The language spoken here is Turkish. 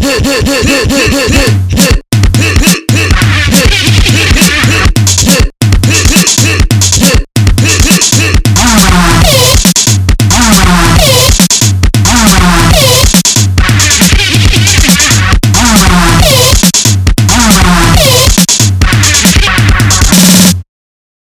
Hit, hit, hit, hit, hit, hit.